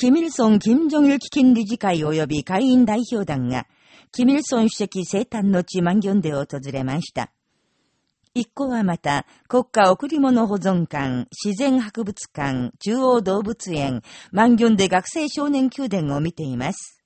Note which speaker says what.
Speaker 1: キミルソン・キム・ジョンル基金理事会及び会員代表団が、キミルソン主席生誕の地マンギョンで訪れました。一行はまた、国家贈り物保存館、自然博物館、中央動物園、マンギョンで学生少年宮殿を見ています。